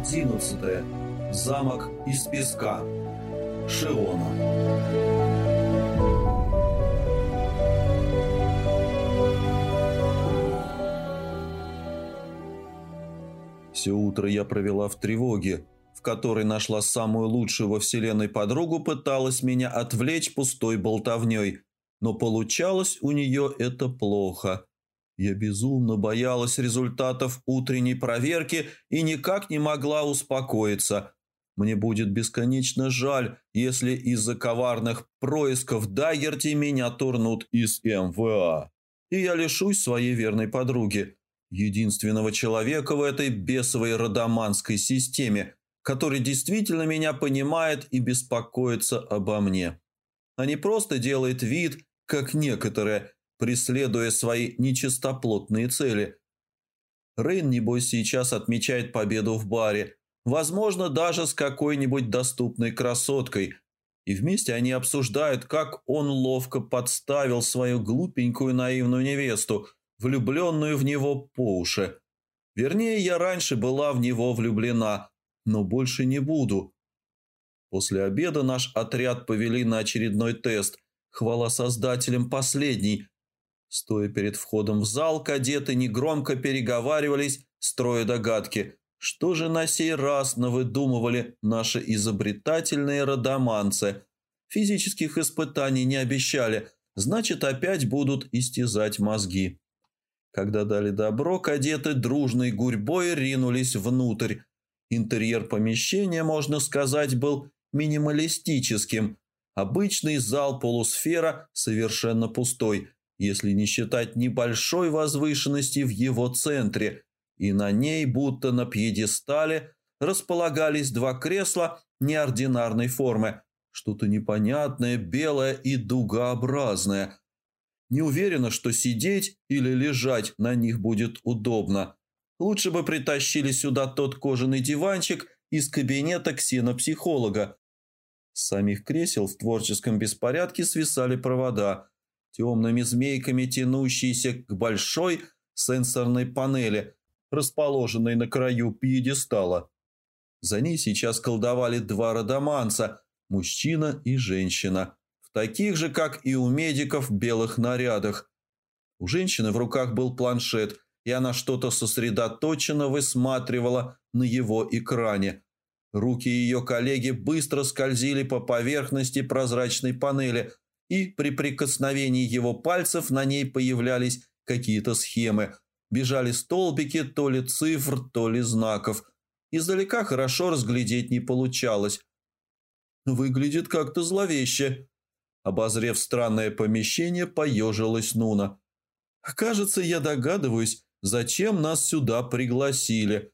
11. Замок из песка. Шиона. Все утро я провела в тревоге, в которой нашла самую лучшую во вселенной подругу, пыталась меня отвлечь пустой болтовней, но получалось у нее это плохо. Я безумно боялась результатов утренней проверки и никак не могла успокоиться. Мне будет бесконечно жаль, если из-за коварных происков Дагерти меня турнут из МВА. И я лишусь своей верной подруги, единственного человека в этой бесовой родоманской системе, который действительно меня понимает и беспокоится обо мне. А не просто делает вид, как некоторые, преследуя свои нечистоплотные цели. Рейн, небось, сейчас отмечает победу в баре, возможно, даже с какой-нибудь доступной красоткой, и вместе они обсуждают, как он ловко подставил свою глупенькую наивную невесту, влюбленную в него по уши. Вернее, я раньше была в него влюблена, но больше не буду. После обеда наш отряд повели на очередной тест. Хвала создателям последний, Стоя перед входом в зал, кадеты негромко переговаривались, строя догадки. Что же на сей раз навыдумывали наши изобретательные родоманцы? Физических испытаний не обещали, значит опять будут истязать мозги. Когда дали добро, кадеты дружной гурьбой ринулись внутрь. Интерьер помещения, можно сказать, был минималистическим. Обычный зал полусфера совершенно пустой – если не считать небольшой возвышенности в его центре, и на ней, будто на пьедестале, располагались два кресла неординарной формы, что-то непонятное, белое и дугообразное. Не уверена, что сидеть или лежать на них будет удобно. Лучше бы притащили сюда тот кожаный диванчик из кабинета ксенопсихолога. С самих кресел в творческом беспорядке свисали провода – темными змейками тянущиеся к большой сенсорной панели, расположенной на краю пьедестала. За ней сейчас колдовали два родоманца, мужчина и женщина, в таких же, как и у медиков, белых нарядах. У женщины в руках был планшет, и она что-то сосредоточенно высматривала на его экране. Руки ее коллеги быстро скользили по поверхности прозрачной панели, и при прикосновении его пальцев на ней появлялись какие-то схемы. Бежали столбики то ли цифр, то ли знаков. Издалека хорошо разглядеть не получалось. «Выглядит как-то зловеще», Обозрев странное помещение, поежилась Нуна. «Кажется, я догадываюсь, зачем нас сюда пригласили».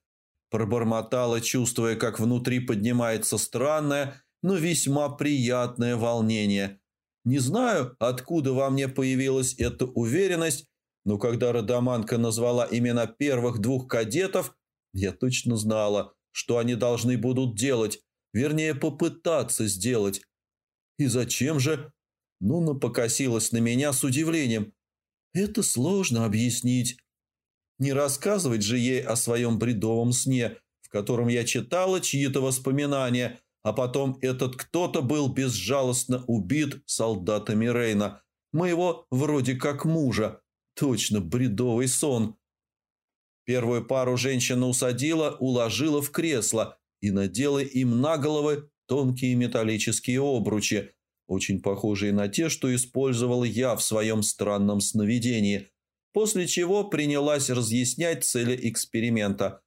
Пробормотала, чувствуя, как внутри поднимается странное, но весьма приятное волнение. Не знаю, откуда во мне появилась эта уверенность, но когда Родоманка назвала имена первых двух кадетов, я точно знала, что они должны будут делать, вернее, попытаться сделать. И зачем же? Нуна покосилась на меня с удивлением. Это сложно объяснить. Не рассказывать же ей о своем бредовом сне, в котором я читала чьи-то воспоминания – а потом этот кто-то был безжалостно убит солдатами Рейна, моего вроде как мужа. Точно бредовый сон. Первую пару женщина усадила, уложила в кресло и надела им на головы тонкие металлические обручи, очень похожие на те, что использовал я в своем странном сновидении, после чего принялась разъяснять цели эксперимента.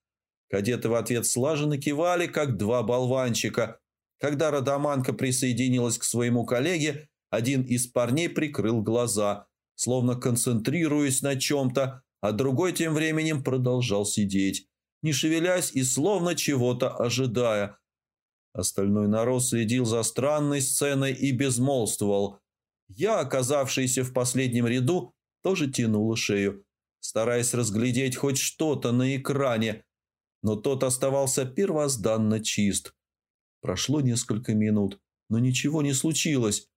Кадеты в ответ слаженно кивали, как два болванчика, когда Радаманка присоединилась к своему коллеге, один из парней прикрыл глаза, словно концентрируясь на чем-то, а другой тем временем продолжал сидеть, не шевелясь и словно чего-то ожидая. Остальной народ следил за странной сценой и безмолвствовал. Я, оказавшийся в последнем ряду, тоже тянула шею, стараясь разглядеть хоть что-то на экране, но тот оставался первозданно чист – Прошло несколько минут, но ничего не случилось.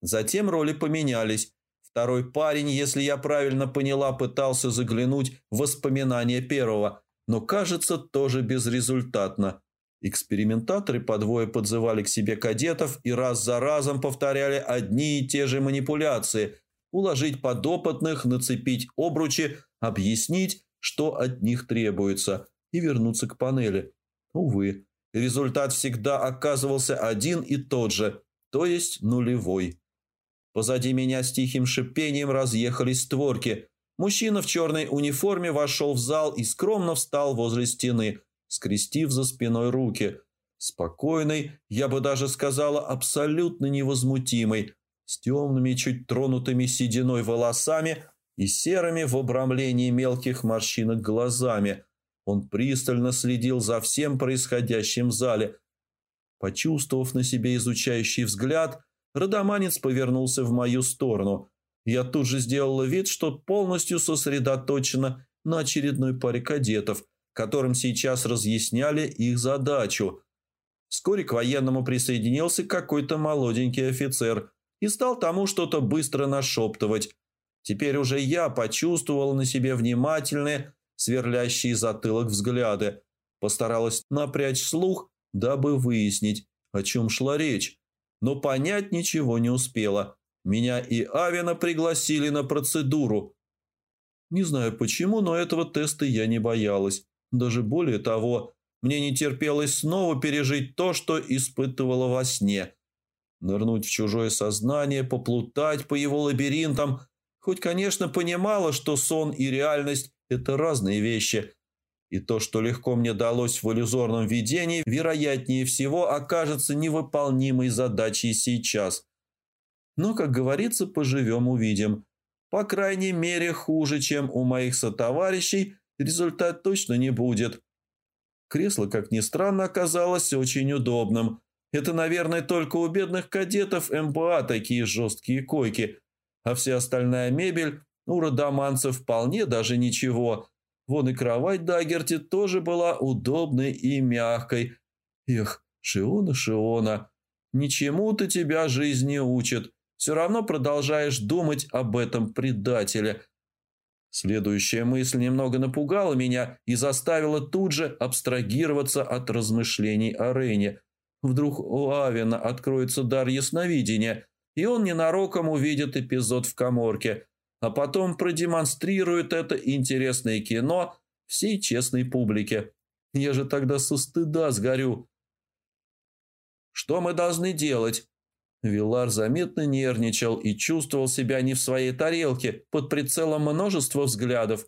Затем роли поменялись. Второй парень, если я правильно поняла, пытался заглянуть в воспоминания первого, но, кажется, тоже безрезультатно. Экспериментаторы по двое подзывали к себе кадетов и раз за разом повторяли одни и те же манипуляции – уложить подопытных, нацепить обручи, объяснить, что от них требуется, и вернуться к панели. Увы, результат всегда оказывался один и тот же, то есть нулевой. Позади меня с тихим шипением разъехались створки. Мужчина в черной униформе вошел в зал и скромно встал возле стены, скрестив за спиной руки. Спокойный, я бы даже сказала, абсолютно невозмутимый, с темными, чуть тронутыми сединой волосами и серыми в обрамлении мелких морщинок глазами. Он пристально следил за всем происходящим в зале. Почувствовав на себе изучающий взгляд – Родоманец повернулся в мою сторону. Я тут же сделала вид, что полностью сосредоточена на очередной паре кадетов, которым сейчас разъясняли их задачу. Вскоре к военному присоединился какой-то молоденький офицер и стал тому что-то быстро нашептывать. Теперь уже я почувствовал на себе внимательные, сверлящие затылок взгляды. Постаралась напрячь слух, дабы выяснить, о чем шла речь но понять ничего не успела. Меня и Авина пригласили на процедуру. Не знаю почему, но этого теста я не боялась. Даже более того, мне не терпелось снова пережить то, что испытывала во сне. Нырнуть в чужое сознание, поплутать по его лабиринтам. Хоть, конечно, понимала, что сон и реальность – это разные вещи – и то, что легко мне далось в иллюзорном видении, вероятнее всего окажется невыполнимой задачей сейчас. Но, как говорится, поживем-увидим. По крайней мере, хуже, чем у моих сотоварищей, результат точно не будет. Кресло, как ни странно, оказалось очень удобным. Это, наверное, только у бедных кадетов МБА такие жесткие койки, а вся остальная мебель у родоманцев вполне даже ничего – Вон и кровать Дагерти тоже была удобной и мягкой. Эх, Шиона, Шиона, ничему-то тебя жизнь не учит. Все равно продолжаешь думать об этом предателе. Следующая мысль немного напугала меня и заставила тут же абстрагироваться от размышлений о Рейне. Вдруг у Авина откроется дар ясновидения, и он ненароком увидит эпизод в коморке – а потом продемонстрирует это интересное кино всей честной публике. Я же тогда со стыда сгорю. Что мы должны делать? Вилар заметно нервничал и чувствовал себя не в своей тарелке, под прицелом множества взглядов.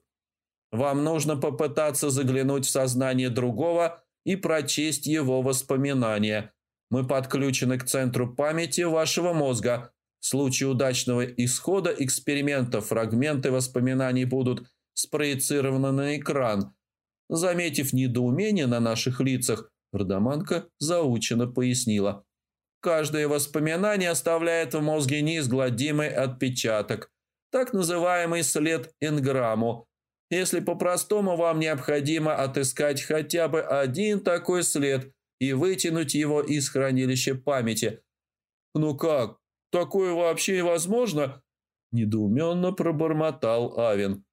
Вам нужно попытаться заглянуть в сознание другого и прочесть его воспоминания. Мы подключены к центру памяти вашего мозга, в случае удачного исхода эксперимента фрагменты воспоминаний будут спроецированы на экран. Заметив недоумение на наших лицах, Родоманка заучено пояснила. Каждое воспоминание оставляет в мозге неизгладимый отпечаток, так называемый след энграмму. Если по-простому вам необходимо отыскать хотя бы один такой след и вытянуть его из хранилища памяти. Ну как, Такое вообще возможно?» Недоуменно пробормотал Авин.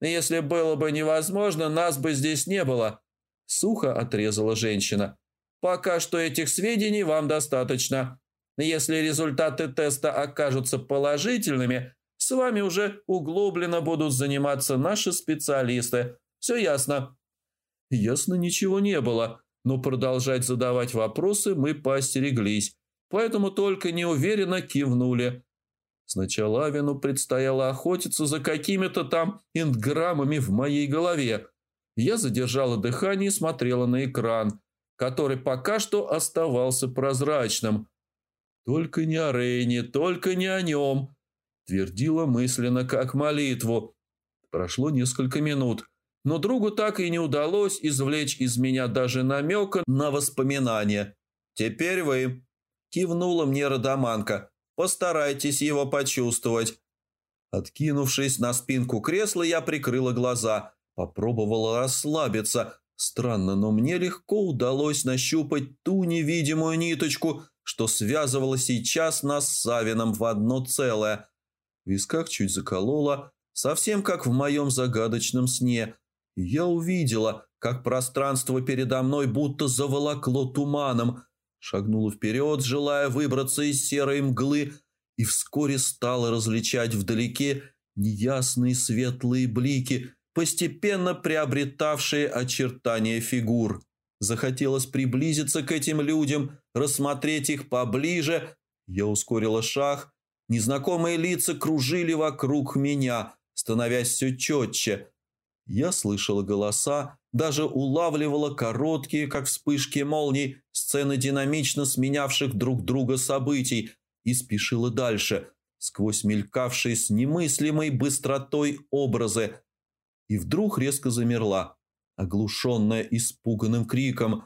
«Если было бы невозможно, нас бы здесь не было», — сухо отрезала женщина. «Пока что этих сведений вам достаточно. Если результаты теста окажутся положительными, с вами уже углубленно будут заниматься наши специалисты. Все ясно?» Ясно ничего не было, но продолжать задавать вопросы мы поостереглись поэтому только неуверенно кивнули. Сначала Авину предстояло охотиться за какими-то там инграммами в моей голове. Я задержала дыхание и смотрела на экран, который пока что оставался прозрачным. «Только не о Рейне, только не о нем», – твердила мысленно как молитву. Прошло несколько минут, но другу так и не удалось извлечь из меня даже намека на воспоминания. «Теперь вы», Кивнула мне родоманка. «Постарайтесь его почувствовать». Откинувшись на спинку кресла, я прикрыла глаза. Попробовала расслабиться. Странно, но мне легко удалось нащупать ту невидимую ниточку, что связывала сейчас нас с Савином в одно целое. В висках чуть заколола, совсем как в моем загадочном сне. Я увидела, как пространство передо мной будто заволокло туманом, шагнула вперед, желая выбраться из серой мглы, и вскоре стала различать вдалеке неясные светлые блики, постепенно приобретавшие очертания фигур. Захотелось приблизиться к этим людям, рассмотреть их поближе. Я ускорила шаг. Незнакомые лица кружили вокруг меня, становясь все четче. Я слышала голоса, даже улавливала короткие, как вспышки молний, сцены динамично сменявших друг друга событий и спешила дальше, сквозь мелькавшие с немыслимой быстротой образы. И вдруг резко замерла, оглушенная испуганным криком.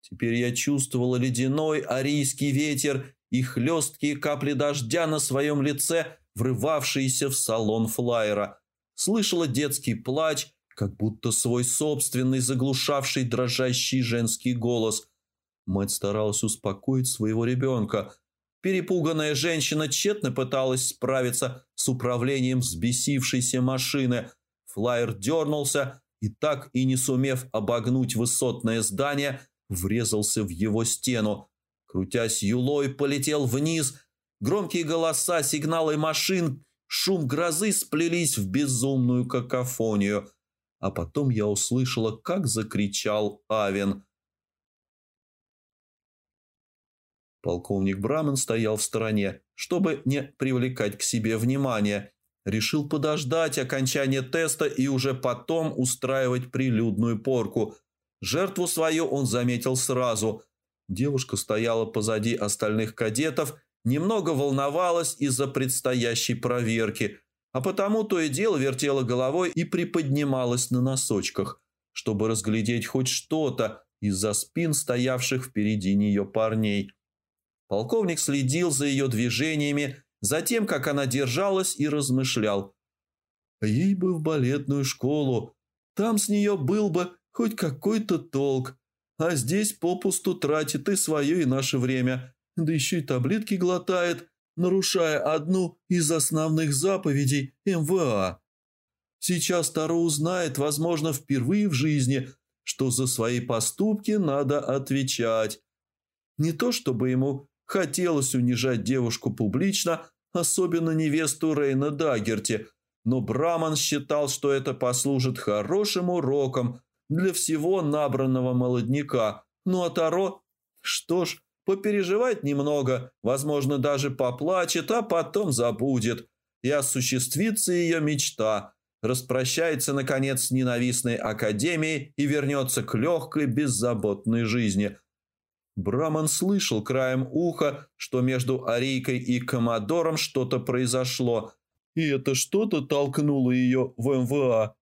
Теперь я чувствовала ледяной арийский ветер и хлесткие капли дождя на своем лице, врывавшиеся в салон флайера. Слышала детский плач, как будто свой собственный заглушавший дрожащий женский голос. Мать старалась успокоить своего ребенка – Перепуганная женщина тщетно пыталась справиться с управлением взбесившейся машины. Флайер дернулся и, так и не сумев обогнуть высотное здание, врезался в его стену. Крутясь юлой, полетел вниз. Громкие голоса, сигналы машин, шум грозы сплелись в безумную какофонию. А потом я услышала, как закричал Авен – Полковник Браман стоял в стороне, чтобы не привлекать к себе внимания. Решил подождать окончания теста и уже потом устраивать прилюдную порку. Жертву свою он заметил сразу. Девушка стояла позади остальных кадетов, немного волновалась из-за предстоящей проверки, а потому то и дело вертела головой и приподнималась на носочках, чтобы разглядеть хоть что-то из-за спин стоявших впереди нее парней. Полковник следил за ее движениями, за тем, как она держалась и размышлял. Ей бы в балетную школу. Там с нее был бы хоть какой-то толк. А здесь попусту тратит и свое, и наше время. Да еще и таблетки глотает, нарушая одну из основных заповедей МВА. Сейчас Таро узнает, возможно, впервые в жизни, что за свои поступки надо отвечать. Не то чтобы ему Хотелось унижать девушку публично, особенно невесту Рейна Дагерти, но Браман считал, что это послужит хорошим уроком для всего набранного молодняка. Ну а Таро? Что ж, попереживает немного, возможно, даже поплачет, а потом забудет. И осуществится ее мечта. Распрощается, наконец, с ненавистной академией и вернется к легкой, беззаботной жизни – Браман слышал краем уха, что между Арийкой и Комодором что-то произошло, и это что-то толкнуло ее в МВА.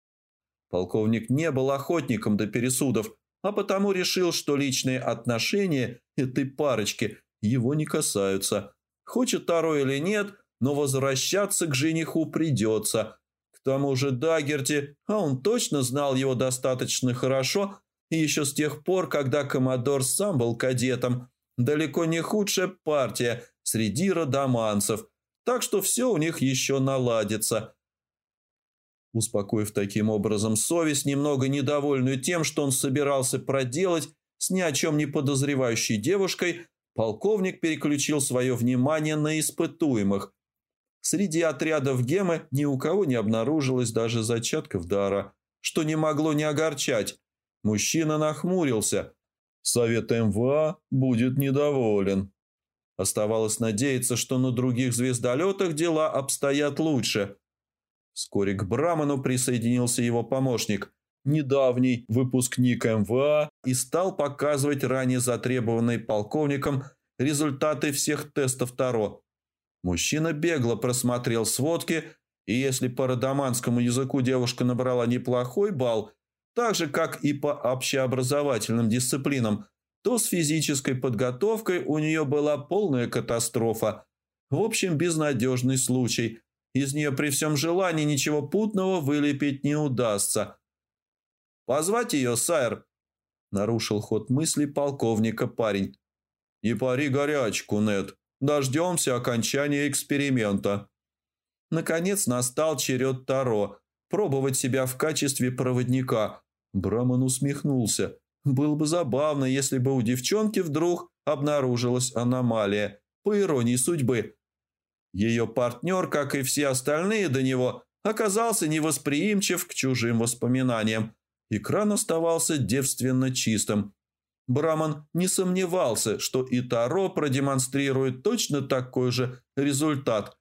Полковник не был охотником до пересудов, а потому решил, что личные отношения этой парочки его не касаются. Хочет Таро или нет, но возвращаться к жениху придется. К тому же Дагерти, а он точно знал его достаточно хорошо, еще с тех пор, когда Комодор сам был кадетом, далеко не худшая партия среди родоманцев, так что все у них еще наладится. Успокоив таким образом совесть, немного недовольную тем, что он собирался проделать с ни о чем не подозревающей девушкой, полковник переключил свое внимание на испытуемых. Среди отрядов Гемы ни у кого не обнаружилось даже зачатков дара, что не могло не огорчать. Мужчина нахмурился. Совет МВА будет недоволен. Оставалось надеяться, что на других звездолетах дела обстоят лучше. Вскоре к Браману присоединился его помощник, недавний выпускник МВА, и стал показывать ранее затребованные полковником результаты всех тестов Таро. Мужчина бегло просмотрел сводки, и если по родоманскому языку девушка набрала неплохой балл, так же, как и по общеобразовательным дисциплинам, то с физической подготовкой у нее была полная катастрофа. В общем, безнадежный случай. Из нее при всем желании ничего путного вылепить не удастся. «Позвать ее, сайр?» – нарушил ход мысли полковника парень. «Не пари горячку, Нед. Дождемся окончания эксперимента». Наконец настал черед Таро – пробовать себя в качестве проводника. Браман усмехнулся. Было бы забавно, если бы у девчонки вдруг обнаружилась аномалия, по иронии судьбы. Ее партнер, как и все остальные до него, оказался невосприимчив к чужим воспоминаниям. Экран оставался девственно чистым. Браман не сомневался, что и Таро продемонстрирует точно такой же результат,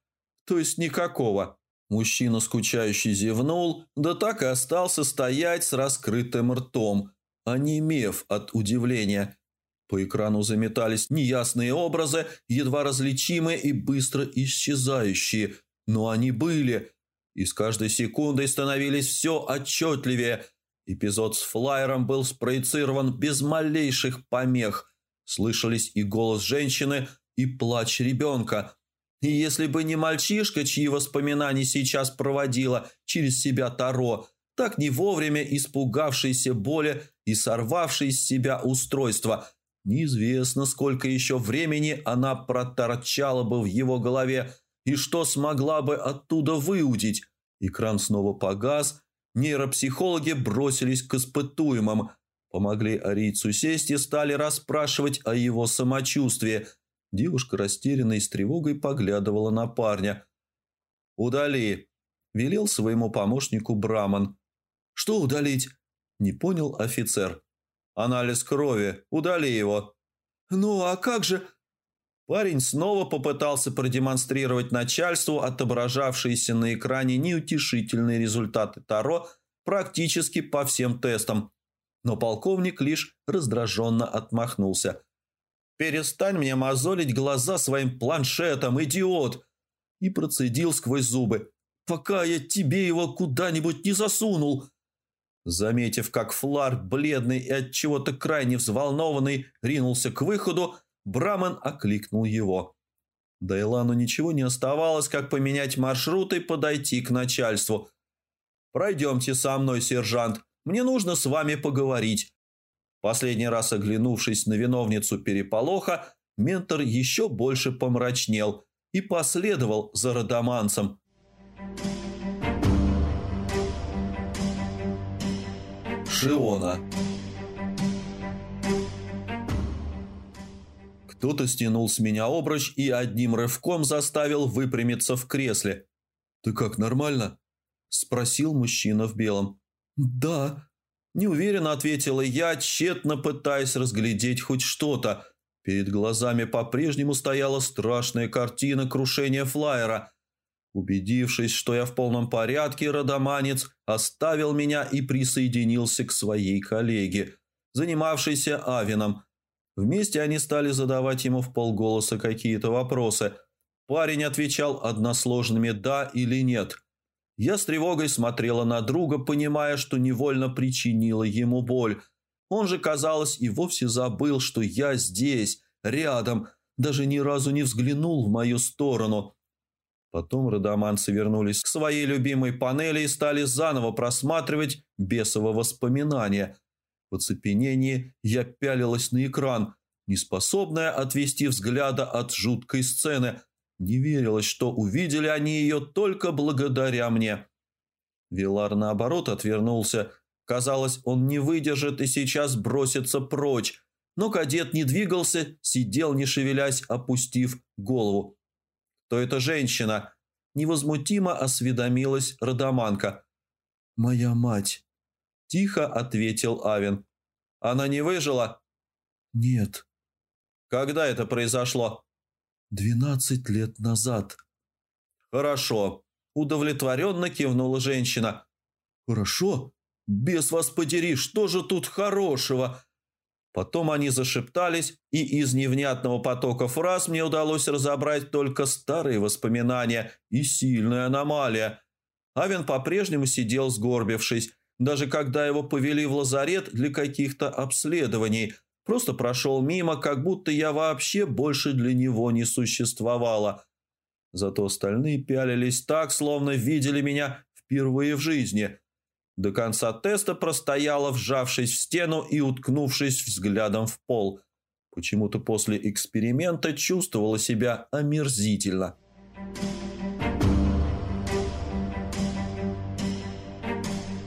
то есть никакого. Мужчина, скучающий, зевнул, да так и остался стоять с раскрытым ртом, онемев от удивления. По экрану заметались неясные образы, едва различимые и быстро исчезающие, но они были, и с каждой секундой становились все отчетливее. Эпизод с флайером был спроецирован без малейших помех. Слышались и голос женщины, и плач ребенка. И если бы не мальчишка, чьи воспоминания сейчас проводила через себя Таро, так не вовремя испугавшийся боли и сорвавший из себя устройство, неизвестно, сколько еще времени она проторчала бы в его голове и что смогла бы оттуда выудить. Экран снова погас, нейропсихологи бросились к испытуемым, помогли арийцу сесть и стали расспрашивать о его самочувствии. Девушка растерянно и с тревогой поглядывала на парня. «Удали!» – велел своему помощнику Браман. «Что удалить?» – не понял офицер. «Анализ крови. Удали его». «Ну а как же...» Парень снова попытался продемонстрировать начальству отображавшиеся на экране неутешительные результаты Таро практически по всем тестам. Но полковник лишь раздраженно отмахнулся. «Перестань мне мозолить глаза своим планшетом, идиот!» И процедил сквозь зубы. «Пока я тебе его куда-нибудь не засунул!» Заметив, как Флар, бледный и от чего-то крайне взволнованный, ринулся к выходу, Браман окликнул его. Дайлану ничего не оставалось, как поменять маршрут и подойти к начальству. «Пройдемте со мной, сержант. Мне нужно с вами поговорить». Последний раз оглянувшись на виновницу переполоха, ментор еще больше помрачнел и последовал за родоманцем. Шиона Кто-то стянул с меня обруч и одним рывком заставил выпрямиться в кресле. «Ты как, нормально?» – спросил мужчина в белом. «Да», – неуверенно ответила я, тщетно пытаясь разглядеть хоть что-то. Перед глазами по-прежнему стояла страшная картина крушения флайера. Убедившись, что я в полном порядке, родоманец оставил меня и присоединился к своей коллеге, занимавшейся авином – Вместе они стали задавать ему в полголоса какие-то вопросы. Парень отвечал односложными «да» или «нет». Я с тревогой смотрела на друга, понимая, что невольно причинила ему боль. Он же, казалось, и вовсе забыл, что я здесь, рядом, даже ни разу не взглянул в мою сторону. Потом родоманцы вернулись к своей любимой панели и стали заново просматривать бесово воспоминания – в оцепенении я пялилась на экран, неспособная отвести взгляда от жуткой сцены. Не верилось, что увидели они ее только благодаря мне. Вилар, наоборот, отвернулся. Казалось, он не выдержит и сейчас бросится прочь. Но кадет не двигался, сидел, не шевелясь, опустив голову. «Кто эта женщина?» Невозмутимо осведомилась Родоманка. «Моя мать». Тихо ответил Авен. «Она не выжила?» «Нет». «Когда это произошло?» «Двенадцать лет назад». «Хорошо», – удовлетворенно кивнула женщина. «Хорошо? Без вас подери, что же тут хорошего?» Потом они зашептались, и из невнятного потока фраз мне удалось разобрать только старые воспоминания и сильная аномалия. Авен по-прежнему сидел сгорбившись, даже когда его повели в лазарет для каких-то обследований, просто прошел мимо, как будто я вообще больше для него не существовала. Зато остальные пялились так, словно видели меня впервые в жизни. До конца теста простояла, вжавшись в стену и уткнувшись взглядом в пол. Почему-то после эксперимента чувствовала себя омерзительно.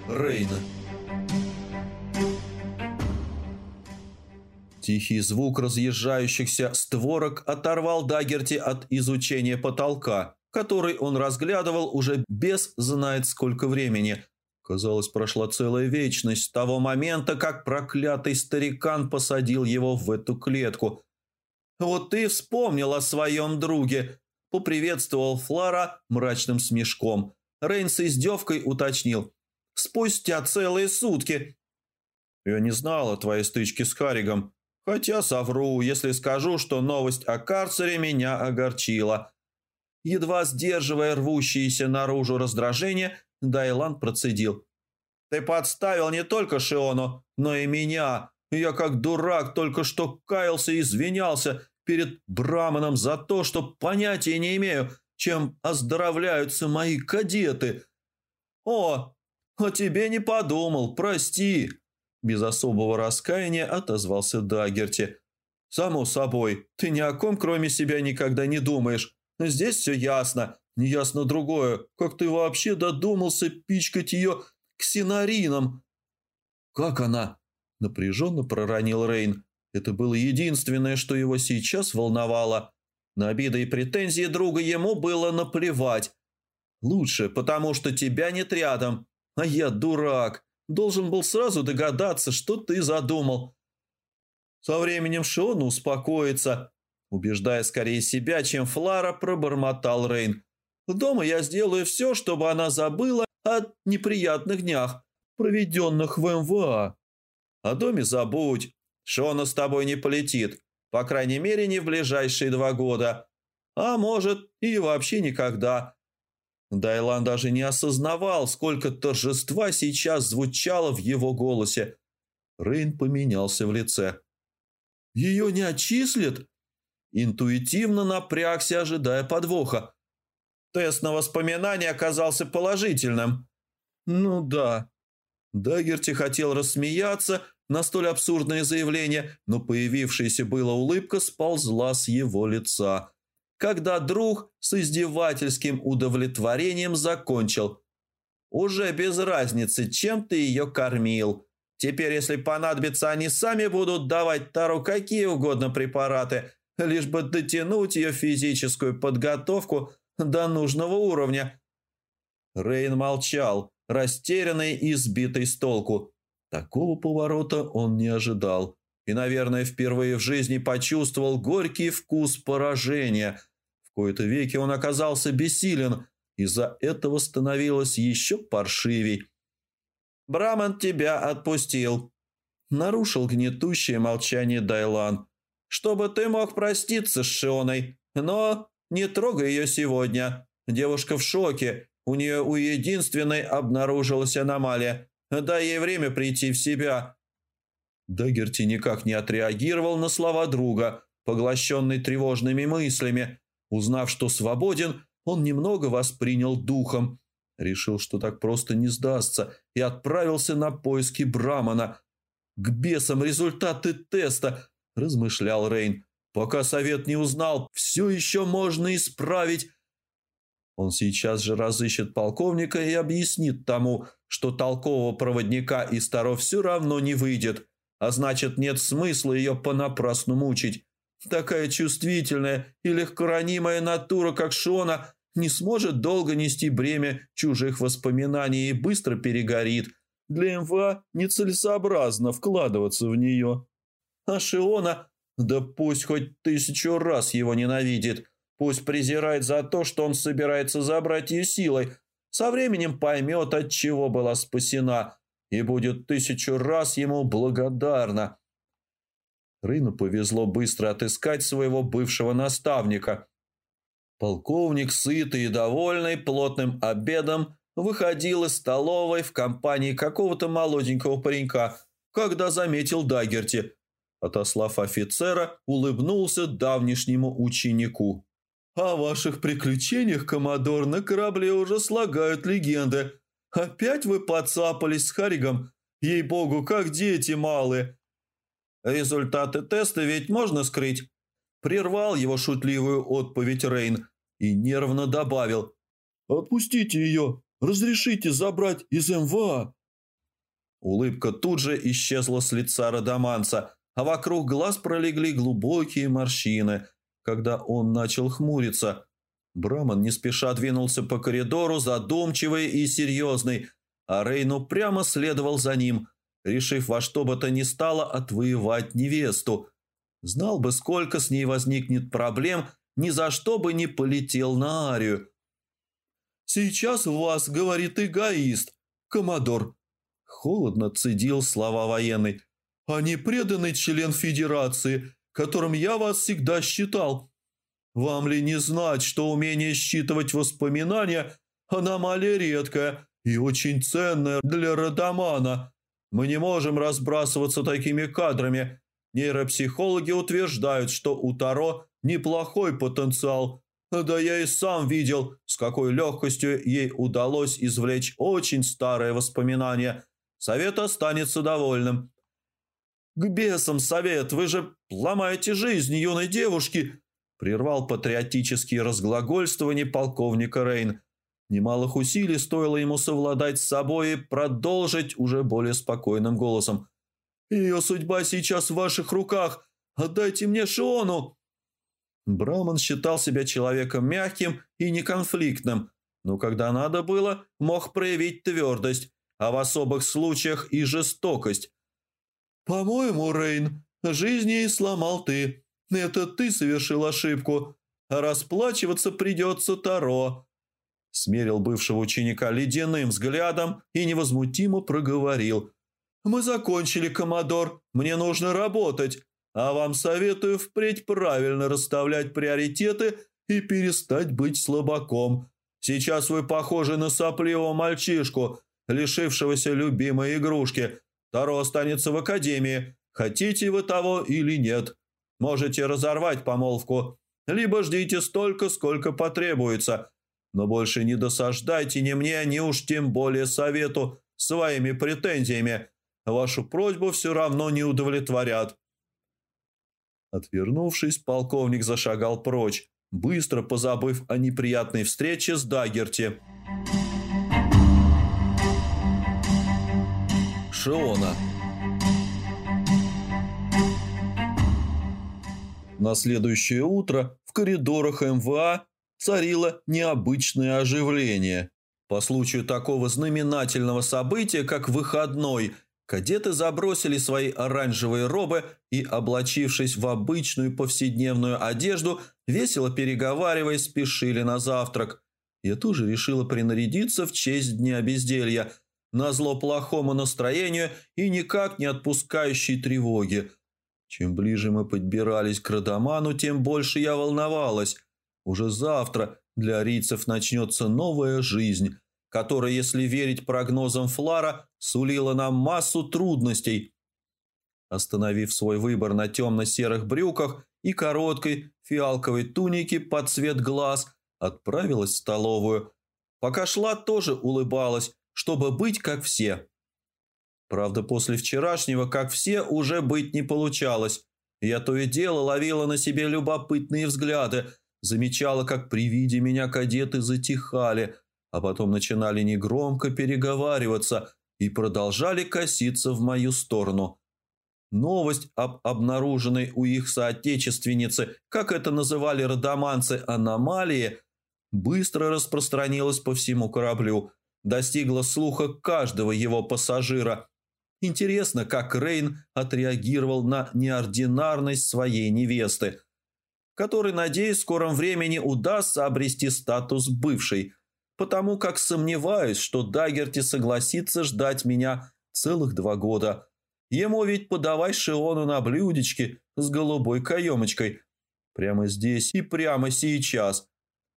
Рейна. Тихий звук разъезжающихся створок оторвал Дагерти от изучения потолка, который он разглядывал уже без знает сколько времени. Казалось, прошла целая вечность с того момента, как проклятый старикан посадил его в эту клетку. «Вот ты вспомнил о своем друге», – поприветствовал Флара мрачным смешком. Рейн с издевкой уточнил. «Спустя целые сутки». «Я не знал о твоей стычке с Харригом», Хотя совру, если скажу, что новость о карцере меня огорчила. Едва сдерживая рвущееся наружу раздражение, Дайлан процедил. «Ты подставил не только Шиону, но и меня. Я как дурак только что каялся и извинялся перед Браманом за то, что понятия не имею, чем оздоровляются мои кадеты. О, о тебе не подумал, прости!» Без особого раскаяния отозвался Дагерти. «Само собой, ты ни о ком кроме себя никогда не думаешь. Здесь все ясно. Неясно другое. Как ты вообще додумался пичкать ее ксенарином?» «Как она?» – напряженно проронил Рейн. Это было единственное, что его сейчас волновало. На обиды и претензии друга ему было наплевать. «Лучше, потому что тебя нет рядом. А я дурак. Должен был сразу догадаться, что ты задумал. Со временем Шон успокоится, убеждая скорее себя, чем Флара, пробормотал Рейн. Дома я сделаю все, чтобы она забыла о неприятных днях, проведенных в МВА. О доме забудь. Шона с тобой не полетит. По крайней мере, не в ближайшие два года. А может, и вообще никогда. Дайлан даже не осознавал, сколько торжества сейчас звучало в его голосе. Рейн поменялся в лице. «Ее не отчислят?» Интуитивно напрягся, ожидая подвоха. Тест на воспоминания оказался положительным. «Ну да». Дагерти хотел рассмеяться на столь абсурдное заявление, но появившаяся была улыбка сползла с его лица когда друг с издевательским удовлетворением закончил. «Уже без разницы, чем ты ее кормил. Теперь, если понадобится, они сами будут давать Тару какие угодно препараты, лишь бы дотянуть ее физическую подготовку до нужного уровня». Рейн молчал, растерянный и сбитый с толку. Такого поворота он не ожидал и, наверное, впервые в жизни почувствовал горький вкус поражения – в кои-то веки он оказался бессилен, из-за этого становилось еще паршивей. «Браман тебя отпустил», — нарушил гнетущее молчание Дайлан, «чтобы ты мог проститься с Шионой, но не трогай ее сегодня. Девушка в шоке, у нее у единственной обнаружилась аномалия. Дай ей время прийти в себя». Дагерти никак не отреагировал на слова друга, поглощенный тревожными мыслями, Узнав, что свободен, он немного воспринял духом. Решил, что так просто не сдастся, и отправился на поиски Брамана. «К бесам результаты теста!» – размышлял Рейн. «Пока совет не узнал, все еще можно исправить». Он сейчас же разыщет полковника и объяснит тому, что толкового проводника из Таро все равно не выйдет, а значит нет смысла ее понапрасну мучить. Такая чувствительная и легкоранимая натура, как Шона, не сможет долго нести бремя чужих воспоминаний и быстро перегорит. Для МВА нецелесообразно вкладываться в нее. А Шиона, да пусть хоть тысячу раз его ненавидит, пусть презирает за то, что он собирается забрать ее силой, со временем поймет, от чего была спасена, и будет тысячу раз ему благодарна. Рыну повезло быстро отыскать своего бывшего наставника. Полковник, сытый и довольный плотным обедом, выходил из столовой в компании какого-то молоденького паренька, когда заметил Дагерти. Отослав офицера, улыбнулся давнишнему ученику. «О ваших приключениях, коммодор, на корабле уже слагают легенды. Опять вы подцапались с Харигом? Ей-богу, как дети малые!» Результаты теста ведь можно скрыть. Прервал его шутливую отповедь Рейн и нервно добавил. «Отпустите ее! Разрешите забрать из МВА!» Улыбка тут же исчезла с лица Радаманца, а вокруг глаз пролегли глубокие морщины, когда он начал хмуриться. Браман не спеша двинулся по коридору, задумчивый и серьезный, а Рейну прямо следовал за ним, решив во что бы то ни стало отвоевать невесту. Знал бы, сколько с ней возникнет проблем, ни за что бы не полетел на Арию. «Сейчас вас говорит эгоист, коммодор», — холодно цедил слова военный, «а не преданный член Федерации, которым я вас всегда считал. Вам ли не знать, что умение считывать воспоминания – аномалия редкая и очень ценная для родомана? Мы не можем разбрасываться такими кадрами. Нейропсихологи утверждают, что у Таро неплохой потенциал. Да я и сам видел, с какой легкостью ей удалось извлечь очень старое воспоминание. Совет останется довольным. «К бесам, совет, вы же ломаете жизнь юной девушки!» Прервал патриотические разглагольствования полковника Рейн. Немалых усилий стоило ему совладать с собой и продолжить уже более спокойным голосом. «Ее судьба сейчас в ваших руках. Отдайте мне Шиону!» Браман считал себя человеком мягким и неконфликтным, но когда надо было, мог проявить твердость, а в особых случаях и жестокость. «По-моему, Рейн, жизнь ей сломал ты. Это ты совершил ошибку, расплачиваться придется Таро». Смерил бывшего ученика ледяным взглядом и невозмутимо проговорил. «Мы закончили, Комодор, мне нужно работать, а вам советую впредь правильно расставлять приоритеты и перестать быть слабаком. Сейчас вы похожи на сопливого мальчишку, лишившегося любимой игрушки. Таро останется в академии, хотите вы того или нет». Можете разорвать помолвку, либо ждите столько, сколько потребуется, но больше не досаждайте ни мне, ни уж тем более совету своими претензиями. Вашу просьбу все равно не удовлетворят». Отвернувшись, полковник зашагал прочь, быстро позабыв о неприятной встрече с Дагерти. Шиона. На следующее утро в коридорах МВА царило необычное оживление. По случаю такого знаменательного события, как выходной, кадеты забросили свои оранжевые робы и, облачившись в обычную повседневную одежду, весело переговариваясь, спешили на завтрак. Я тоже решила принарядиться в честь Дня безделья, назло плохому настроению и никак не отпускающей тревоги – чем ближе мы подбирались к Радаману, тем больше я волновалась. Уже завтра для арийцев начнется новая жизнь, которая, если верить прогнозам Флара, сулила нам массу трудностей. Остановив свой выбор на темно-серых брюках и короткой фиалковой тунике под цвет глаз, отправилась в столовую. Пока шла, тоже улыбалась, чтобы быть как все. Правда, после вчерашнего, как все, уже быть не получалось. Я то и дело ловила на себе любопытные взгляды, замечала, как при виде меня кадеты затихали, а потом начинали негромко переговариваться и продолжали коситься в мою сторону. Новость об обнаруженной у их соотечественницы, как это называли родоманцы, аномалии, быстро распространилась по всему кораблю, достигла слуха каждого его пассажира – Интересно, как Рейн отреагировал на неординарность своей невесты, которой, надеюсь, в скором времени удастся обрести статус бывшей, потому как сомневаюсь, что Дагерти согласится ждать меня целых два года. Ему ведь подавай Шиону на блюдечке с голубой каемочкой. Прямо здесь и прямо сейчас.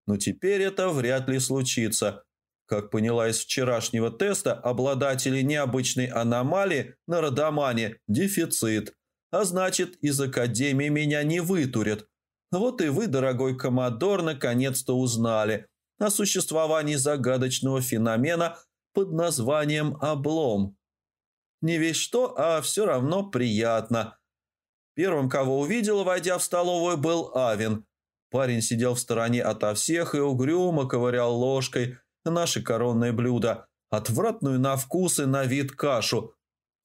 Но теперь это вряд ли случится. Как поняла из вчерашнего теста, обладатели необычной аномалии на Родомане – дефицит. А значит, из Академии меня не вытурят. Вот и вы, дорогой Коммодор, наконец-то узнали о существовании загадочного феномена под названием облом. Не весь что, а все равно приятно. Первым, кого увидела, войдя в столовую, был Авин. Парень сидел в стороне ото всех и угрюмо ковырял ложкой – наше коронное блюдо, отвратную на вкус и на вид кашу.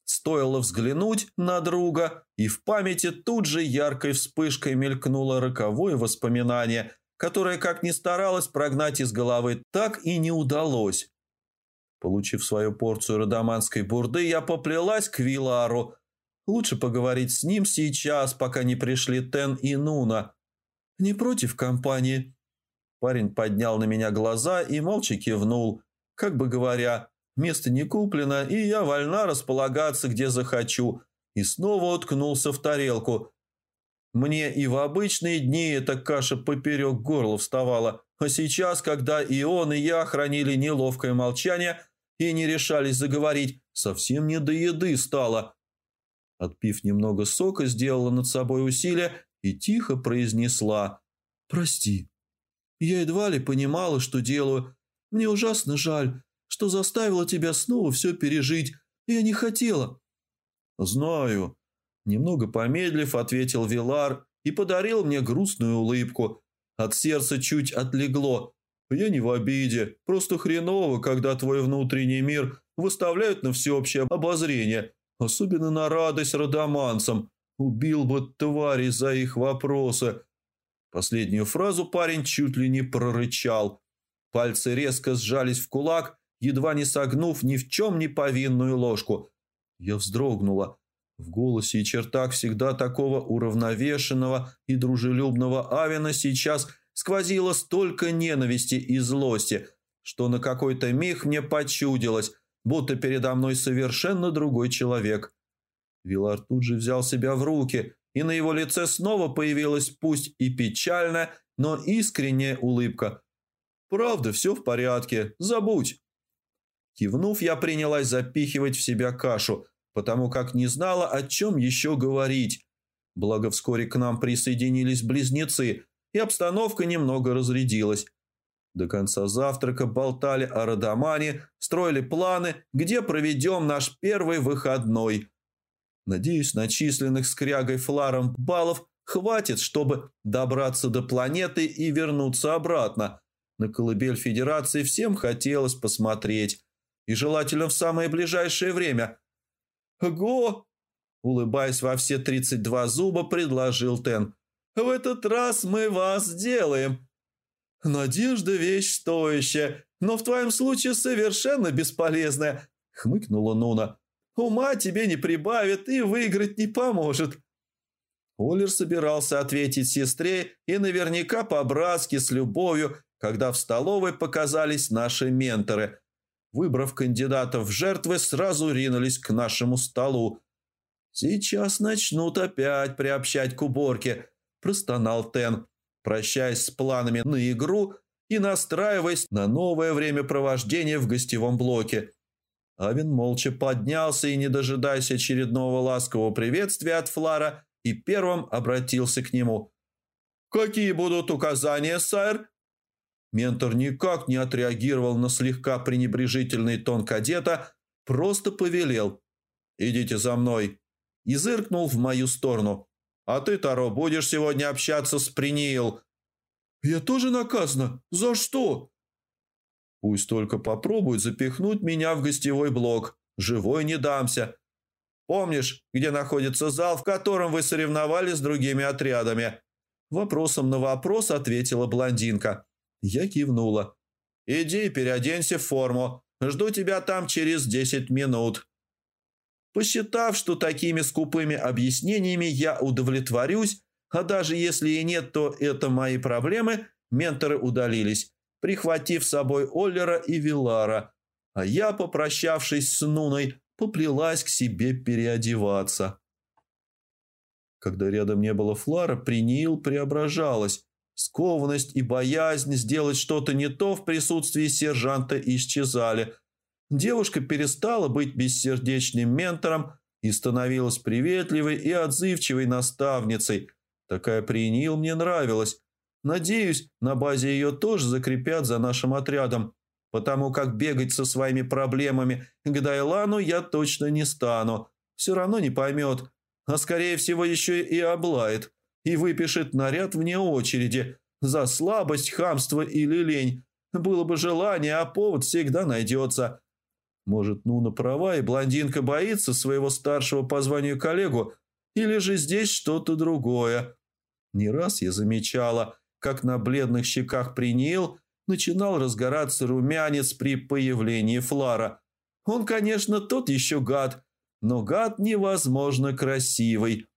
Стоило взглянуть на друга, и в памяти тут же яркой вспышкой мелькнуло роковое воспоминание, которое, как ни старалось прогнать из головы, так и не удалось. Получив свою порцию родоманской бурды, я поплелась к Вилару. Лучше поговорить с ним сейчас, пока не пришли Тен и Нуна. Не против компании. Парень поднял на меня глаза и молча кивнул, как бы говоря, место не куплено, и я вольна располагаться, где захочу, и снова уткнулся в тарелку. Мне и в обычные дни эта каша поперек горла вставала, а сейчас, когда и он, и я хранили неловкое молчание и не решались заговорить, совсем не до еды стало. Отпив немного сока, сделала над собой усилие и тихо произнесла «Прости». Я едва ли понимала, что делаю. Мне ужасно жаль, что заставила тебя снова все пережить. Я не хотела». «Знаю». Немного помедлив, ответил Вилар и подарил мне грустную улыбку. От сердца чуть отлегло. «Я не в обиде. Просто хреново, когда твой внутренний мир выставляют на всеобщее обозрение, особенно на радость родоманцам. Убил бы твари за их вопросы. Последнюю фразу парень чуть ли не прорычал. Пальцы резко сжались в кулак, едва не согнув ни в чем не повинную ложку. Я вздрогнула. В голосе и чертах всегда такого уравновешенного и дружелюбного Авина сейчас сквозило столько ненависти и злости, что на какой-то миг мне почудилось, будто передо мной совершенно другой человек. Вилар тут же взял себя в руки – и на его лице снова появилась пусть и печальная, но искренняя улыбка. «Правда, все в порядке, забудь». Кивнув, я принялась запихивать в себя кашу, потому как не знала, о чем еще говорить. Благо вскоре к нам присоединились близнецы, и обстановка немного разрядилась. До конца завтрака болтали о Радамане, строили планы, где проведем наш первый выходной – Надеюсь, начисленных скрягой Фларом баллов хватит, чтобы добраться до планеты и вернуться обратно. На колыбель Федерации всем хотелось посмотреть. И желательно в самое ближайшее время. «Го!» – улыбаясь во все 32 зуба, предложил Тен. «В этот раз мы вас сделаем!» «Надежда – вещь стоящая, но в твоем случае совершенно бесполезная», – хмыкнула Нуна. Ума тебе не прибавит и выиграть не поможет». Уллер собирался ответить сестре и наверняка по-братски с любовью, когда в столовой показались наши менторы. Выбрав кандидатов в жертвы, сразу ринулись к нашему столу. «Сейчас начнут опять приобщать к уборке», – простонал Тен, прощаясь с планами на игру и настраиваясь на новое времяпровождение в гостевом блоке. Авин молча поднялся и, не дожидаясь очередного ласкового приветствия от Флара, и первым обратился к нему. «Какие будут указания, сэр?» Ментор никак не отреагировал на слегка пренебрежительный тон кадета, просто повелел. «Идите за мной!» и зыркнул в мою сторону. «А ты, Таро, будешь сегодня общаться с Приниил?» «Я тоже наказана? За что?» Пусть только попробуют запихнуть меня в гостевой блок. Живой не дамся. Помнишь, где находится зал, в котором вы соревновались с другими отрядами?» Вопросом на вопрос ответила блондинка. Я кивнула. «Иди, переоденься в форму. Жду тебя там через десять минут». Посчитав, что такими скупыми объяснениями я удовлетворюсь, а даже если и нет, то это мои проблемы, менторы удалились прихватив с собой Оллера и Вилара, а я, попрощавшись с Нуной, поплелась к себе переодеваться. Когда рядом не было Флара, Принил преображалась. Скованность и боязнь сделать что-то не то в присутствии сержанта исчезали. Девушка перестала быть бессердечным ментором и становилась приветливой и отзывчивой наставницей. Такая Принил мне нравилась, Надеюсь, на базе ее тоже закрепят за нашим отрядом, потому как бегать со своими проблемами к Дайлану я точно не стану. Все равно не поймет, а скорее всего еще и облает, и выпишет наряд вне очереди за слабость, хамство или лень. Было бы желание, а повод всегда найдется. Может, Нуна права, и блондинка боится своего старшего по званию коллегу, или же здесь что-то другое. Не раз я замечала, как на бледных щеках принил начинал разгораться румянец при появлении Флара. Он, конечно, тот еще гад, но гад невозможно красивый.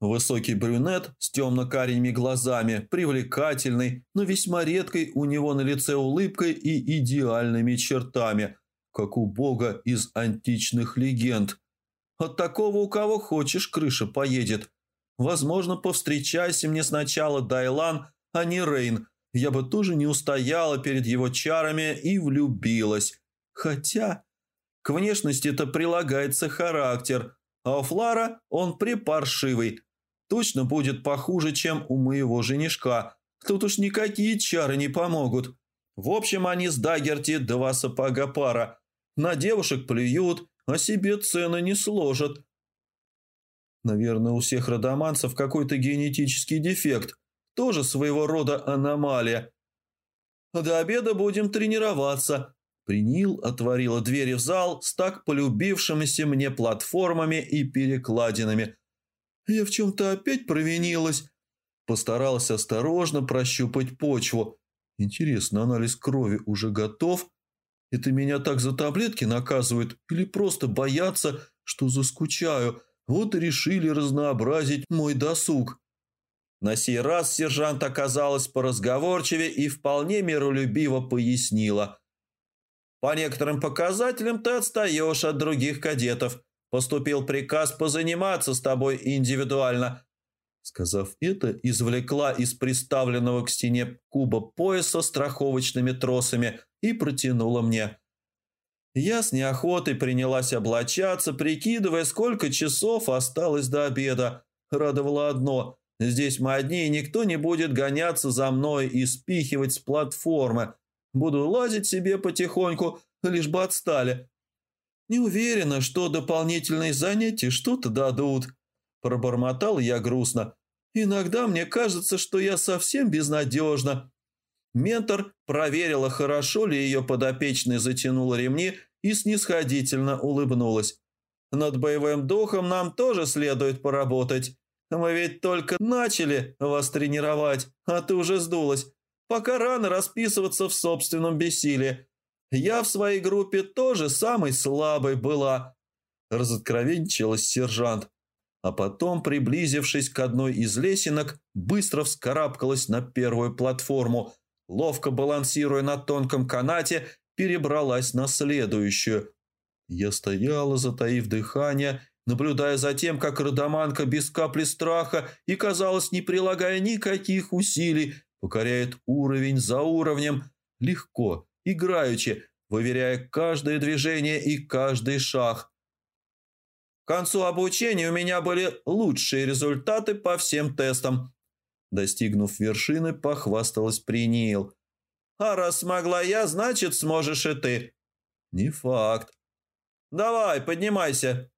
Высокий брюнет с темно-карими глазами, привлекательный, но весьма редкой у него на лице улыбкой и идеальными чертами, как у бога из античных легенд. От такого у кого хочешь крыша поедет. Возможно, повстречайся мне сначала Дайлан, а не Рейн. Я бы тоже не устояла перед его чарами и влюбилась. Хотя к внешности это прилагается характер, а у Флара он припаршивый. Точно будет похуже, чем у моего женишка. Тут уж никакие чары не помогут. В общем, они с Дагерти два сапога пара. На девушек плюют, а себе цены не сложат. Наверное, у всех родоманцев какой-то генетический дефект. Тоже своего рода аномалия. До обеда будем тренироваться. Принил отворила двери в зал с так полюбившимися мне платформами и перекладинами. Я в чем-то опять провинилась. Постарался осторожно прощупать почву. Интересно, анализ крови уже готов? Это меня так за таблетки наказывают или просто боятся, что заскучаю? Вот и решили разнообразить мой досуг. На сей раз сержант оказалась поразговорчивее и вполне миролюбиво пояснила. «По некоторым показателям ты отстаешь от других кадетов. Поступил приказ позаниматься с тобой индивидуально». Сказав это, извлекла из приставленного к стене куба пояса страховочными тросами и протянула мне. Я с неохотой принялась облачаться, прикидывая, сколько часов осталось до обеда. Радовало одно – здесь мы одни, и никто не будет гоняться за мной и спихивать с платформы. Буду лазить себе потихоньку, лишь бы отстали. Не уверена, что дополнительные занятия что-то дадут. Пробормотал я грустно. Иногда мне кажется, что я совсем безнадежна. Ментор проверила, хорошо ли ее подопечный затянул ремни и снисходительно улыбнулась. Над боевым духом нам тоже следует поработать. Мы ведь только начали вас тренировать, а ты уже сдулась. Пока рано расписываться в собственном бессилии. Я в своей группе тоже самой слабой была. Разоткровенчилась сержант. А потом, приблизившись к одной из лесенок, быстро вскарабкалась на первую платформу – ловко балансируя на тонком канате, перебралась на следующую. Я стояла, затаив дыхание, наблюдая за тем, как родоманка без капли страха и, казалось, не прилагая никаких усилий, покоряет уровень за уровнем, легко, играючи, выверяя каждое движение и каждый шаг. К концу обучения у меня были лучшие результаты по всем тестам, Достигнув вершины, похвасталась Принил. «А раз смогла я, значит, сможешь и ты». «Не факт». «Давай, поднимайся».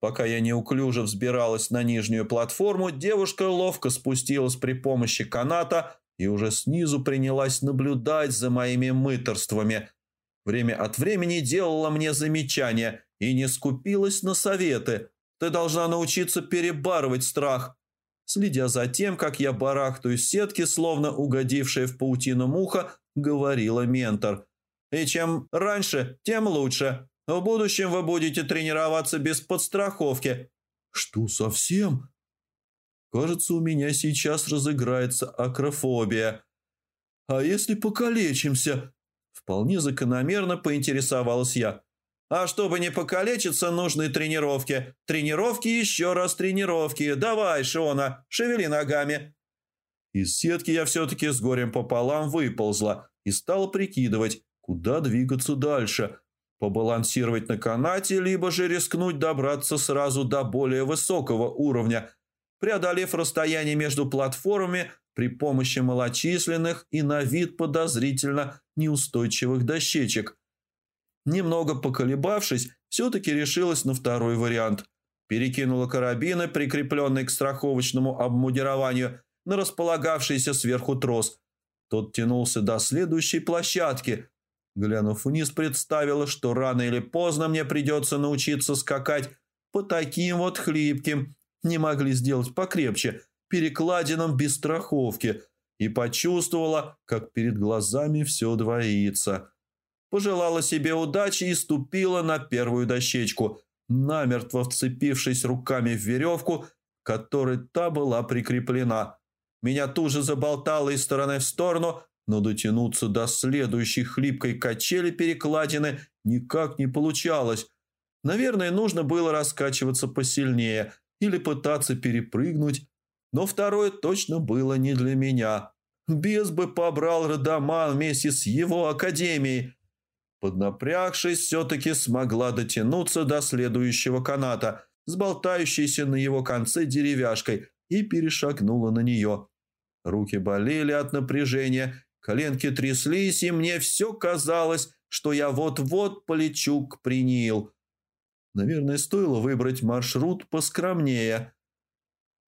Пока я неуклюже взбиралась на нижнюю платформу, девушка ловко спустилась при помощи каната и уже снизу принялась наблюдать за моими мыторствами. Время от времени делала мне замечания и не скупилась на советы. «Ты должна научиться перебарывать страх следя за тем, как я барахтаю сетки, словно угодившая в паутину муха, говорила ментор. «И чем раньше, тем лучше. В будущем вы будете тренироваться без подстраховки». «Что, совсем?» «Кажется, у меня сейчас разыграется акрофобия». «А если покалечимся?» Вполне закономерно поинтересовалась я. А чтобы не покалечиться, нужны тренировки. Тренировки, еще раз тренировки. Давай, Шона, шевели ногами. Из сетки я все-таки с горем пополам выползла и стала прикидывать, куда двигаться дальше. Побалансировать на канате, либо же рискнуть добраться сразу до более высокого уровня, преодолев расстояние между платформами при помощи малочисленных и на вид подозрительно неустойчивых дощечек – Немного поколебавшись, все-таки решилась на второй вариант. Перекинула карабины, прикрепленные к страховочному обмундированию, на располагавшийся сверху трос. Тот тянулся до следующей площадки. Глянув вниз, представила, что рано или поздно мне придется научиться скакать по таким вот хлипким, не могли сделать покрепче, перекладинам без страховки, и почувствовала, как перед глазами все двоится. Пожелала себе удачи и ступила на первую дощечку, намертво вцепившись руками в веревку, которой та была прикреплена. Меня тут же заболтало из стороны в сторону, но дотянуться до следующей хлипкой качели перекладины никак не получалось. Наверное, нужно было раскачиваться посильнее или пытаться перепрыгнуть, но второе точно было не для меня. Без бы побрал Радаман вместе с его академией. Поднапрягшись, все-таки смогла дотянуться до следующего каната, с болтающейся на его конце деревяшкой, и перешагнула на нее. Руки болели от напряжения, коленки тряслись, и мне все казалось, что я вот-вот полечу к Принил. Наверное, стоило выбрать маршрут поскромнее.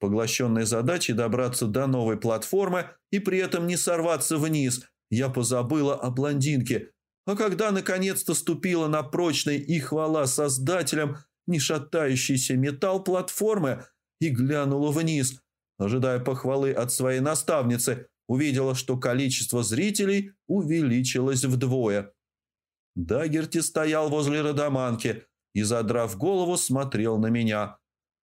Поглощенной задачей добраться до новой платформы и при этом не сорваться вниз, я позабыла о блондинке. А когда наконец-то ступила на прочный и хвала создателям не шатающийся металл платформы и глянула вниз, ожидая похвалы от своей наставницы, увидела, что количество зрителей увеличилось вдвое. Дагерти стоял возле Родоманки и, задрав голову, смотрел на меня.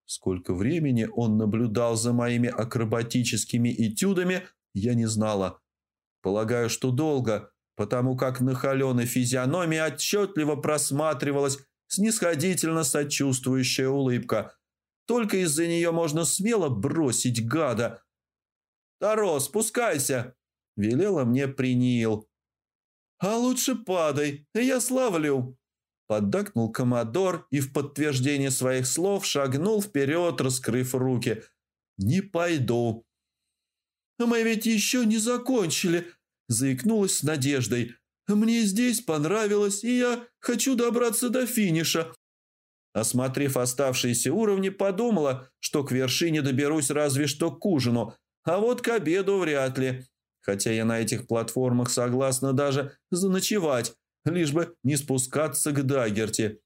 Сколько времени он наблюдал за моими акробатическими этюдами, я не знала. Полагаю, что долго, потому как на холеной физиономии отчетливо просматривалась снисходительно сочувствующая улыбка. Только из-за нее можно смело бросить гада. «Таро, спускайся!» – велела мне Принил. «А лучше падай, я славлю!» Поддакнул Комодор и в подтверждение своих слов шагнул вперед, раскрыв руки. «Не пойду». «Мы ведь еще не закончили», – заикнулась с надеждой. «Мне здесь понравилось, и я хочу добраться до финиша». Осмотрев оставшиеся уровни, подумала, что к вершине доберусь разве что к ужину, а вот к обеду вряд ли. Хотя я на этих платформах согласна даже заночевать лишь бы не спускаться к Дагерти.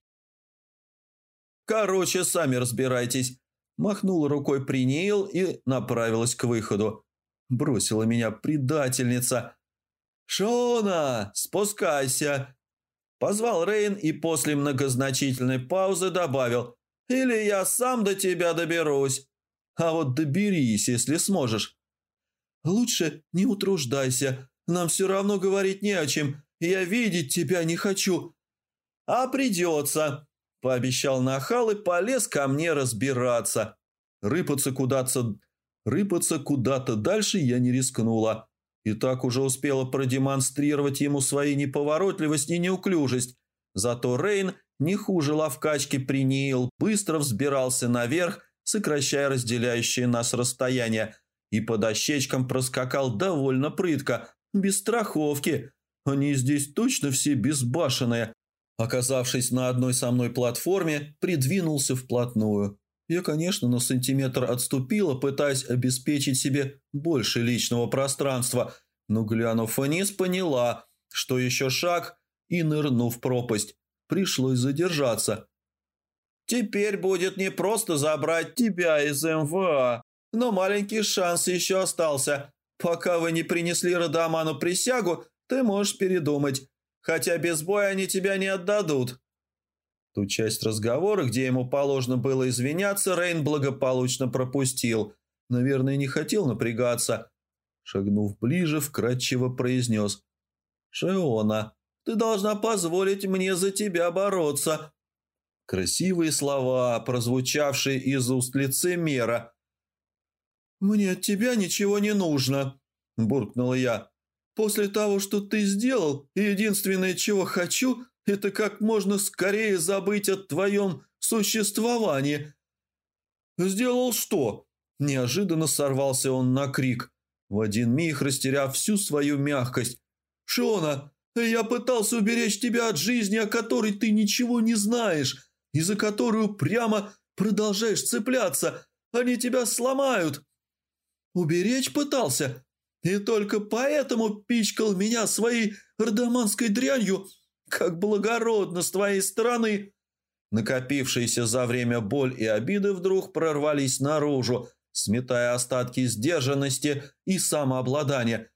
«Короче, сами разбирайтесь», – махнула рукой Приниил и направилась к выходу. Бросила меня предательница. «Шона, спускайся!» Позвал Рейн и после многозначительной паузы добавил «Или я сам до тебя доберусь. А вот доберись, если сможешь». «Лучше не утруждайся, нам все равно говорить не о чем. Я видеть тебя не хочу». «А придется», – пообещал Нахал и полез ко мне разбираться. Рыпаться куда-то рыпаться куда-то дальше я не рискнула. И так уже успела продемонстрировать ему свои неповоротливость и неуклюжесть. Зато Рейн, не хуже ловкачки приниил, быстро взбирался наверх, сокращая разделяющее нас расстояние, и по дощечкам проскакал довольно прытко, без страховки, они здесь точно все безбашенные. Оказавшись на одной со мной платформе, придвинулся вплотную. Я, конечно, на сантиметр отступила, пытаясь обеспечить себе больше личного пространства, но, глянув вниз, поняла, что еще шаг и, нырнув в пропасть, пришлось задержаться. «Теперь будет не просто забрать тебя из МВА, но маленький шанс еще остался. Пока вы не принесли Радаману присягу, ты можешь передумать, хотя без боя они тебя не отдадут». Ту часть разговора, где ему положено было извиняться, Рейн благополучно пропустил. Наверное, не хотел напрягаться. Шагнув ближе, вкратчиво произнес. «Шеона, ты должна позволить мне за тебя бороться». Красивые слова, прозвучавшие из уст лицемера. «Мне от тебя ничего не нужно», – буркнула я. После того, что ты сделал, единственное, чего хочу, это как можно скорее забыть о твоем существовании». «Сделал что?» Неожиданно сорвался он на крик, в один миг растеряв всю свою мягкость. «Шона, я пытался уберечь тебя от жизни, о которой ты ничего не знаешь, и за которую прямо продолжаешь цепляться. Они тебя сломают». «Уберечь пытался? И только поэтому пичкал меня своей родоманской дрянью, как благородно с твоей стороны. Накопившиеся за время боль и обиды вдруг прорвались наружу, сметая остатки сдержанности и самообладания.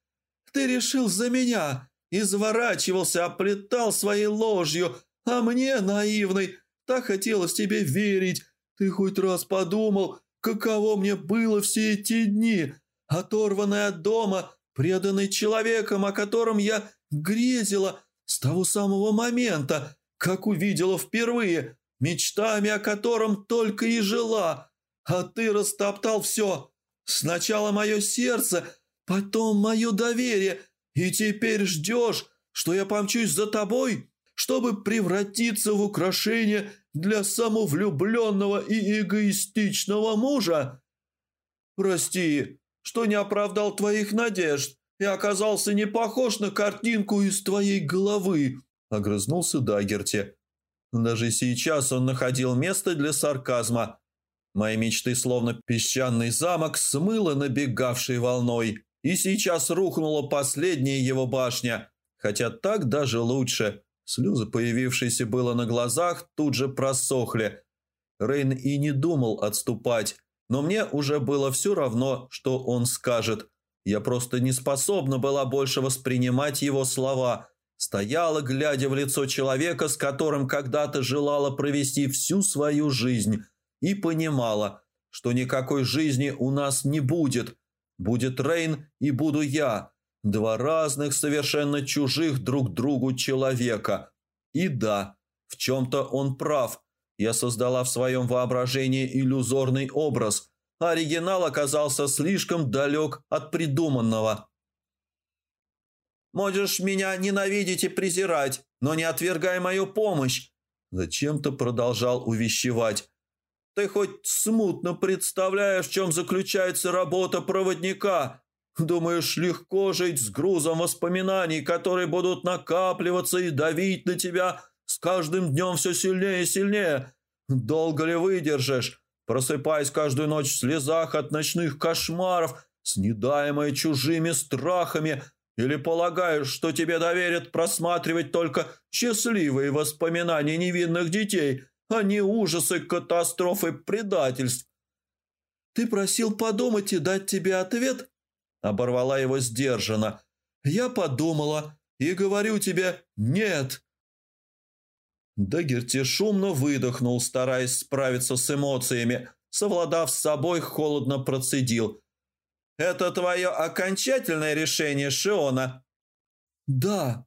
«Ты решил за меня, изворачивался, оплетал своей ложью, а мне, наивный, так хотелось тебе верить. Ты хоть раз подумал, каково мне было все эти дни, оторванный от дома, преданный человеком, о котором я грезила с того самого момента, как увидела впервые, мечтами о котором только и жила, а ты растоптал все. Сначала мое сердце, потом мое доверие, и теперь ждешь, что я помчусь за тобой, чтобы превратиться в украшение для самовлюбленного и эгоистичного мужа? Прости, что не оправдал твоих надежд и оказался не похож на картинку из твоей головы», — огрызнулся Дагерти. Даже сейчас он находил место для сарказма. Мои мечты, словно песчаный замок, смыло набегавшей волной, и сейчас рухнула последняя его башня, хотя так даже лучше. Слезы, появившиеся было на глазах, тут же просохли. Рейн и не думал отступать, но мне уже было все равно, что он скажет. Я просто не способна была больше воспринимать его слова. Стояла, глядя в лицо человека, с которым когда-то желала провести всю свою жизнь, и понимала, что никакой жизни у нас не будет. Будет Рейн и буду я. Два разных, совершенно чужих друг другу человека. И да, в чем-то он прав. Я создала в своем воображении иллюзорный образ – оригинал оказался слишком далек от придуманного. «Можешь меня ненавидеть и презирать, но не отвергай мою помощь!» Зачем-то продолжал увещевать. «Ты хоть смутно представляешь, в чем заключается работа проводника? Думаешь, легко жить с грузом воспоминаний, которые будут накапливаться и давить на тебя с каждым днем все сильнее и сильнее? Долго ли выдержишь?» просыпаясь каждую ночь в слезах от ночных кошмаров, снедаемая чужими страхами, или полагаешь, что тебе доверят просматривать только счастливые воспоминания невинных детей, а не ужасы, катастрофы, предательств? Ты просил подумать и дать тебе ответ? Оборвала его сдержанно. Я подумала и говорю тебе «нет». Дагерти шумно выдохнул, стараясь справиться с эмоциями. Совладав с собой, холодно процедил. «Это твое окончательное решение, Шиона?» «Да».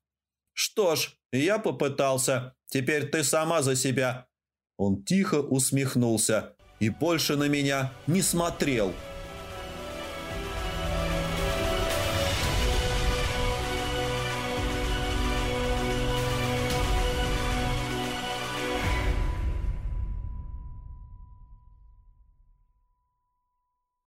«Что ж, я попытался. Теперь ты сама за себя». Он тихо усмехнулся и больше на меня не смотрел. «Да».